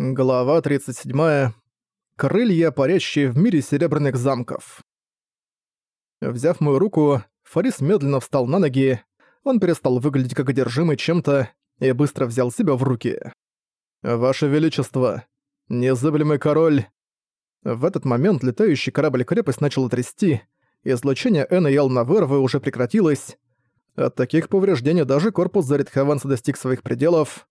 Глава 37. Крылья, парящие в мире серебряных замков. Взяв мою руку, Фарис медленно встал на ноги. Он перестал выглядеть как одержимый чем-то и быстро взял себя в руки. «Ваше Величество, незыблемый король...» В этот момент летающий корабль-крепость начал трясти, излучение Эна и Алнавервы уже прекратилось. От таких повреждений даже корпус Заритхаванса достиг своих пределов.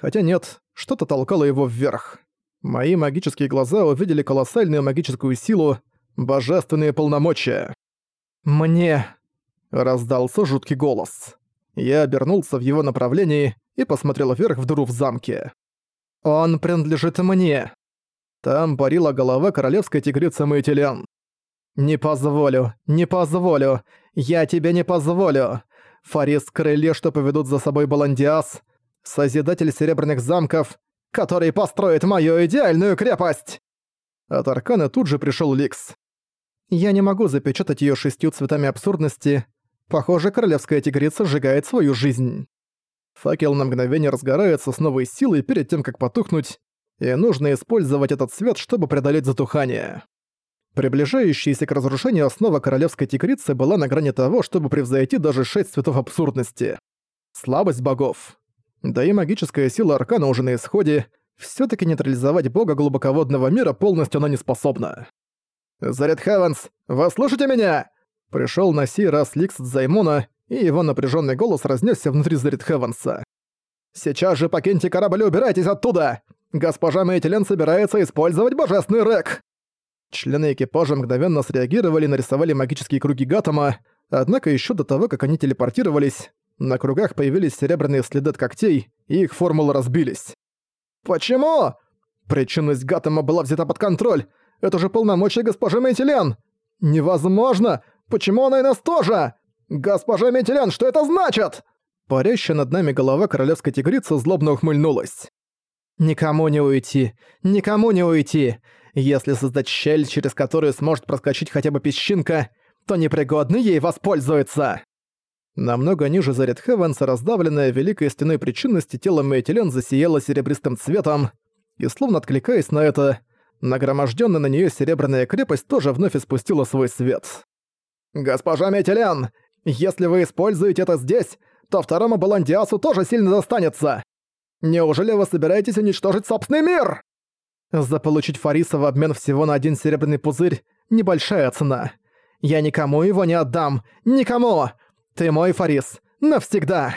Хотя нет, что-то толкало его вверх. Мои магические глаза увидели колоссальную магическую силу, божественные полномочия. «Мне...» — раздался жуткий голос. Я обернулся в его направлении и посмотрел вверх в дыру в замке. «Он принадлежит мне!» Там парила голова королевской тигрицы Маэтилян. «Не позволю, не позволю! Я тебе не позволю! Фарис крылья, что поведут за собой Баландиас, Созидатель Серебряных Замков, который построит мою идеальную крепость!» От Аркана тут же пришел Ликс. «Я не могу запечатать ее шестью цветами абсурдности. Похоже, королевская тигрица сжигает свою жизнь». Факел на мгновение разгорается с новой силой перед тем, как потухнуть, и нужно использовать этот свет, чтобы преодолеть затухание. Приближающаяся к разрушению основа королевской тигрицы была на грани того, чтобы превзойти даже шесть цветов абсурдности. Слабость богов. Да и магическая сила Аркана уже на исходе, все таки нейтрализовать бога глубоководного мира полностью она не способна. «Заряд Хевенс, вы слушаете меня?» Пришел на сей раз Ликс Займона, и его напряженный голос разнесся внутри Заряд Хевенса. «Сейчас же покиньте корабль и убирайтесь оттуда! Госпожа Мейтилен собирается использовать божественный рэк!» Члены экипажа мгновенно среагировали и нарисовали магические круги Гатома, однако еще до того, как они телепортировались, на кругах появились серебряные следы от когтей, и их формулы разбились. «Почему?» Причинность Гаттема была взята под контроль. Это же полномочия госпожи Ментилен. Невозможно! Почему она и нас тоже? Госпожа Ментилен, что это значит? Парящая над нами голова королевской тигрицы злобно ухмыльнулась. «Никому не уйти! Никому не уйти! Если создать щель, через которую сможет проскочить хотя бы песчинка, то непригодный ей воспользуется!» Намного ниже Зарит Хевенса, раздавленная великой стеной причинности, тело Мэйтилен засияло серебристым цветом, и словно откликаясь на это, нагромождённая на неё серебряная крепость тоже вновь испустила свой свет. «Госпожа Метелен, если вы используете это здесь, то второму Баландиасу тоже сильно достанется! Неужели вы собираетесь уничтожить собственный мир?» Заполучить Фариса в обмен всего на один серебряный пузырь – небольшая цена. Я никому его не отдам! Никому! «Ты мой, Фарис, навсегда!»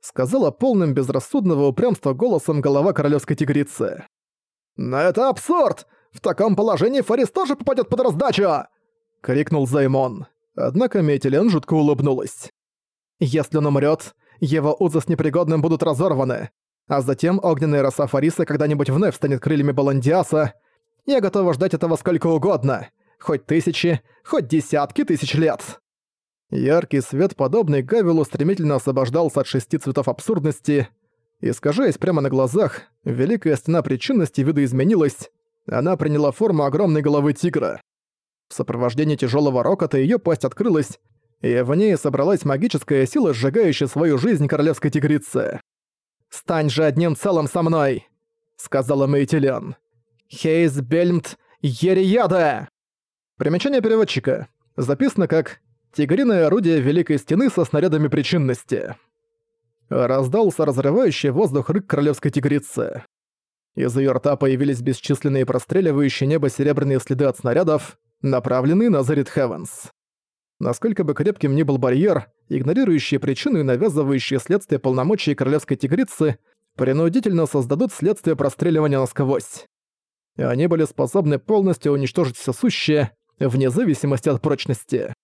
сказала полным безрассудного упрямства голосом голова королевской тигрицы. «Но это абсурд! В таком положении Фарис тоже попадет под раздачу!» — крикнул Займон. Однако Метелен жутко улыбнулась. «Если он умрет, его узы с непригодным будут разорваны, а затем огненная роса Фариса когда-нибудь вновь станет крыльями Баландиаса. Я готова ждать этого сколько угодно, хоть тысячи, хоть десятки тысяч лет!» Яркий свет, подобный Гавилу, стремительно освобождался от шести цветов абсурдности. Искажаясь прямо на глазах, великая стена причинности видоизменилась, она приняла форму огромной головы тигра. В сопровождении тяжелого рокота ее пасть открылась, и в ней собралась магическая сила, сжигающая свою жизнь королевской тигрицы. «Стань же одним целым со мной!» — сказала Мейтилен. «Хейс Бельмт Ерияда!» Примечание переводчика. Записано как Тигриное орудие Великой Стены со снарядами причинности. Раздался разрывающий воздух рык королевской тигрицы. Из её рта появились бесчисленные простреливающие небо серебряные следы от снарядов, направленные на Зарит Хевенс. Насколько бы крепким ни был барьер, игнорирующие причины и навязывающие следствие полномочий королевской тигрицы принудительно создадут следствие простреливания насквозь. Они были способны полностью уничтожить всё сущее, вне зависимости от прочности.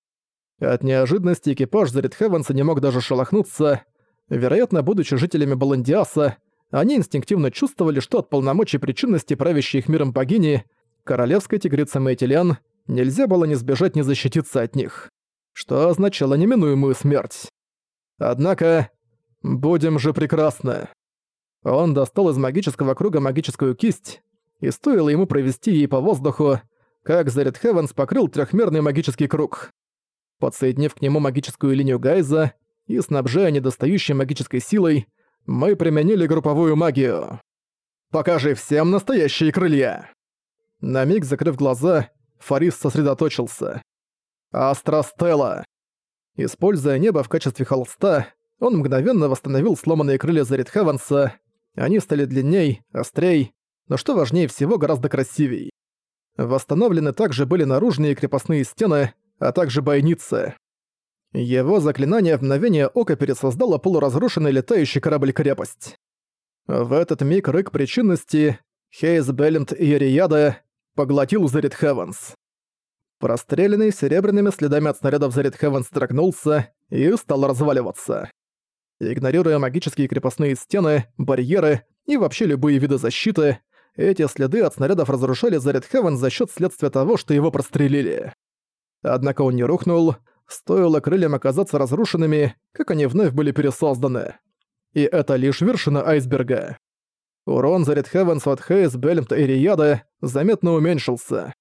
От неожиданности экипаж Зарит Хевенса не мог даже шелохнуться. Вероятно, будучи жителями Баландиаса, они инстинктивно чувствовали, что от полномочий причинности правящей их миром богини, королевской тигрицы Мэйтилиан, нельзя было ни сбежать, ни защититься от них. Что означало неминуемую смерть. Однако, будем же прекрасны. Он достал из магического круга магическую кисть, и стоило ему провести ей по воздуху, как Зарит Хевенс покрыл трехмерный магический круг подсоединив к нему магическую линию Гайза и снабжая недостающей магической силой, мы применили групповую магию. Покажи всем настоящие крылья!» На миг закрыв глаза, Фарис сосредоточился. Астростелла. Используя небо в качестве холста, он мгновенно восстановил сломанные крылья Зарит Хевенса. Они стали длинней, острей, но что важнее всего, гораздо красивей. Восстановлены также были наружные крепостные стены, а также бойницы. Его заклинание в мгновение ока пересоздало полуразрушенный летающий корабль-крепость. В этот миг рык причинности Хейс Беллент и Ярияда поглотил Зарит Хевенс. Простреленный серебряными следами от снарядов Зарит Хевенс дрогнулся и стал разваливаться. Игнорируя магические крепостные стены, барьеры и вообще любые виды защиты, эти следы от снарядов разрушали Зарит Хевен за счет следствия того, что его прострелили. Однако он не рухнул, стоило крыльям оказаться разрушенными, как они вновь были пересозданы. И это лишь вершина айсберга. Урон Зарит Хевенсу от Хейс, Беллемта и Рияда заметно уменьшился.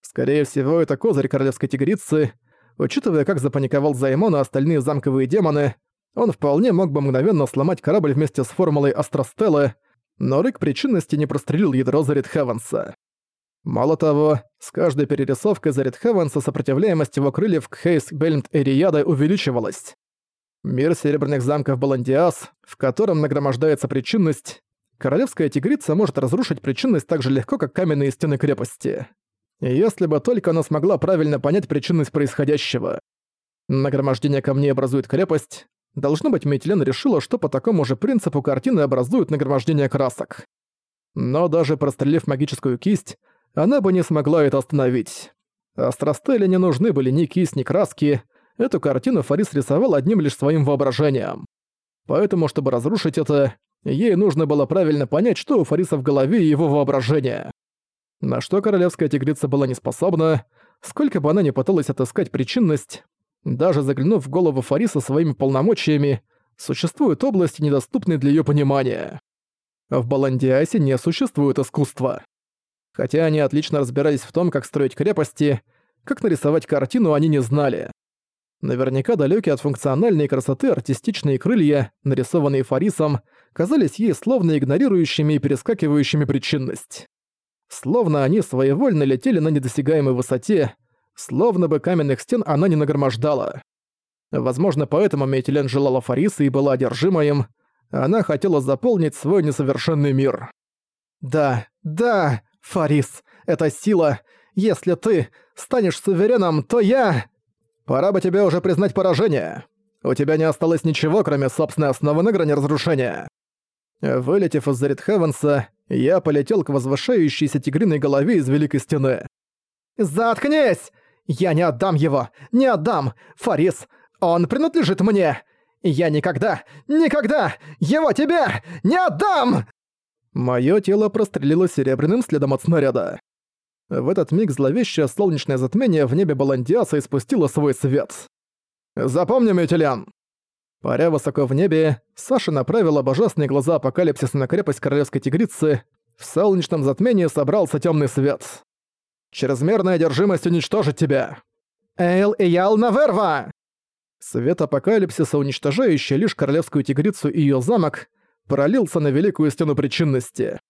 Скорее всего, это козырь королевской тигрицы. Учитывая, как запаниковал Займон и остальные замковые демоны, он вполне мог бы мгновенно сломать корабль вместе с формулой Астростеллы, но рык причинности не прострелил ядро Зарит Хевенса. Мало того, с каждой перерисовкой Зарит Хевенса сопротивляемость его крыльев к Хейс Бельмт Эриада увеличивалась. Мир Серебряных Замков Баландиас, в котором нагромождается причинность, королевская тигрица может разрушить причинность так же легко, как каменные стены крепости. Если бы только она смогла правильно понять причинность происходящего. Нагромождение камней образует крепость. Должно быть, Метилен решила, что по такому же принципу картины образуют нагромождение красок. Но даже прострелив магическую кисть, она бы не смогла это остановить. Астростеле не нужны были ни кисть, ни краски. Эту картину Фарис рисовал одним лишь своим воображением. Поэтому, чтобы разрушить это, ей нужно было правильно понять, что у Фариса в голове и его воображения. На что королевская тигрица была не способна, сколько бы она ни пыталась отыскать причинность, даже заглянув в голову Фариса своими полномочиями, существуют области, недоступные для ее понимания. В Баландиасе не существует искусства. Хотя они отлично разбирались в том, как строить крепости, как нарисовать картину они не знали. Наверняка далекие от функциональной красоты артистичные крылья, нарисованные Фарисом, казались ей словно игнорирующими и перескакивающими причинность. Словно они своевольно летели на недосягаемой высоте, словно бы каменных стен она не нагромождала. Возможно, поэтому Метилен желала Фариса и была одержима им. Она хотела заполнить свой несовершенный мир. «Да, да!» «Фарис, это сила! Если ты станешь сувереном, то я...» «Пора бы тебе уже признать поражение. У тебя не осталось ничего, кроме собственной основы на грани разрушения». Вылетев из Зарит Хевенса, я полетел к возвышающейся тигриной голове из Великой Стены. «Заткнись! Я не отдам его! Не отдам! Фарис, он принадлежит мне! Я никогда, никогда его тебе не отдам!» Моё тело прострелило серебряным следом от снаряда. В этот миг зловещее солнечное затмение в небе Баландиаса испустило свой свет. «Запомни, Метелян!» Паря высоко в небе, Саша направила божественные глаза апокалипсиса на крепость королевской тигрицы. В солнечном затмении собрался темный свет. «Чрезмерная одержимость уничтожит тебя!» «Эйл и Ял Наверва!» Свет апокалипсиса, уничтожающий лишь королевскую тигрицу и ее замок, пролился на великую стену причинности.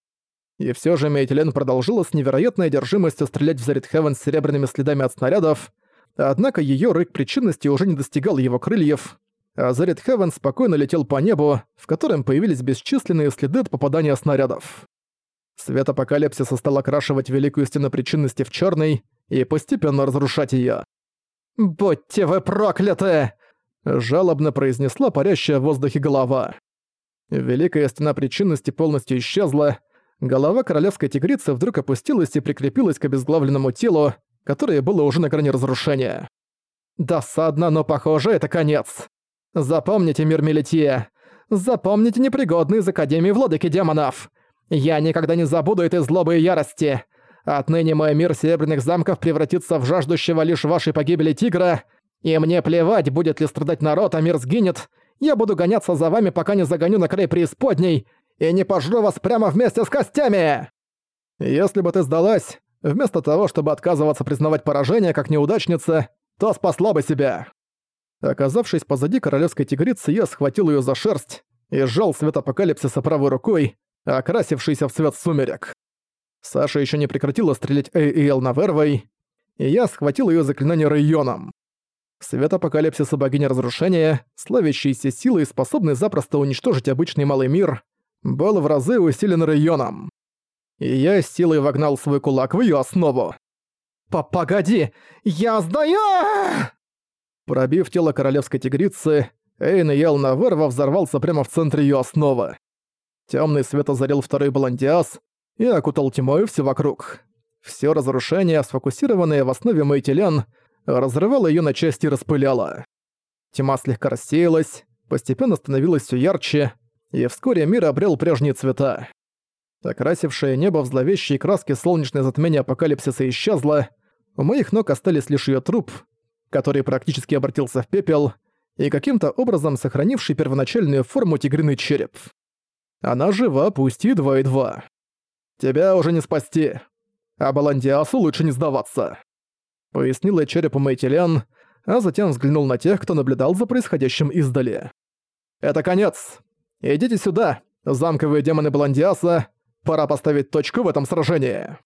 И все же Мейтилен продолжила с невероятной одержимостью стрелять в Зарит Хевен с серебряными следами от снарядов, однако ее рык причинности уже не достигал его крыльев, а Зарит Хевен спокойно летел по небу, в котором появились бесчисленные следы от попадания снарядов. Свет апокалипсиса стал окрашивать великую стену причинности в черный и постепенно разрушать ее. «Будьте вы прокляты!» – жалобно произнесла парящая в воздухе голова. Великая стена причинности полностью исчезла, голова королевской тигрицы вдруг опустилась и прикрепилась к обезглавленному телу, которое было уже на грани разрушения. Досадно, но похоже, это конец. Запомните, мир Мелития. Запомните непригодные из Академии Владыки Демонов. Я никогда не забуду этой злобы и ярости. Отныне мой мир Серебряных Замков превратится в жаждущего лишь вашей погибели тигра, и мне плевать, будет ли страдать народ, а мир сгинет, я буду гоняться за вами, пока не загоню на край преисподней и не пожру вас прямо вместе с костями!» «Если бы ты сдалась, вместо того, чтобы отказываться признавать поражение как неудачница, то спасла бы себя!» Оказавшись позади королевской тигрицы, я схватил ее за шерсть и сжал свет апокалипсиса правой рукой, окрасившийся в цвет сумерек. Саша еще не прекратила стрелять Эйэл на Вервой, и я схватил ее заклинание районом. Свет апокалипсиса богини разрушения, славящийся силой и способный запросто уничтожить обычный малый мир, был в разы усилен районом. И я силой вогнал свой кулак в ее основу. «Погоди! Я сдаю!» Пробив тело королевской тигрицы, Эйн и Елна Верва взорвался прямо в центре ее основы. Темный свет озарил второй баландиас и окутал тьмой все вокруг. Все разрушение, сфокусированное в основе Мейтилян, разрывало ее на части и распыляло. Тьма слегка рассеялась, постепенно становилась все ярче, и вскоре мир обрел прежние цвета. Окрасившее небо в зловещей краске солнечное затмение апокалипсиса исчезло, у моих ног остались лишь ее труп, который практически обратился в пепел, и каким-то образом сохранивший первоначальную форму тигриный череп. Она жива, пусть и два и два. Тебя уже не спасти, а Баландиасу лучше не сдаваться. Пояснила черепу Мэйтилян, а затем взглянул на тех, кто наблюдал за происходящим издали. «Это конец. Идите сюда, замковые демоны Баландиаса. Пора поставить точку в этом сражении».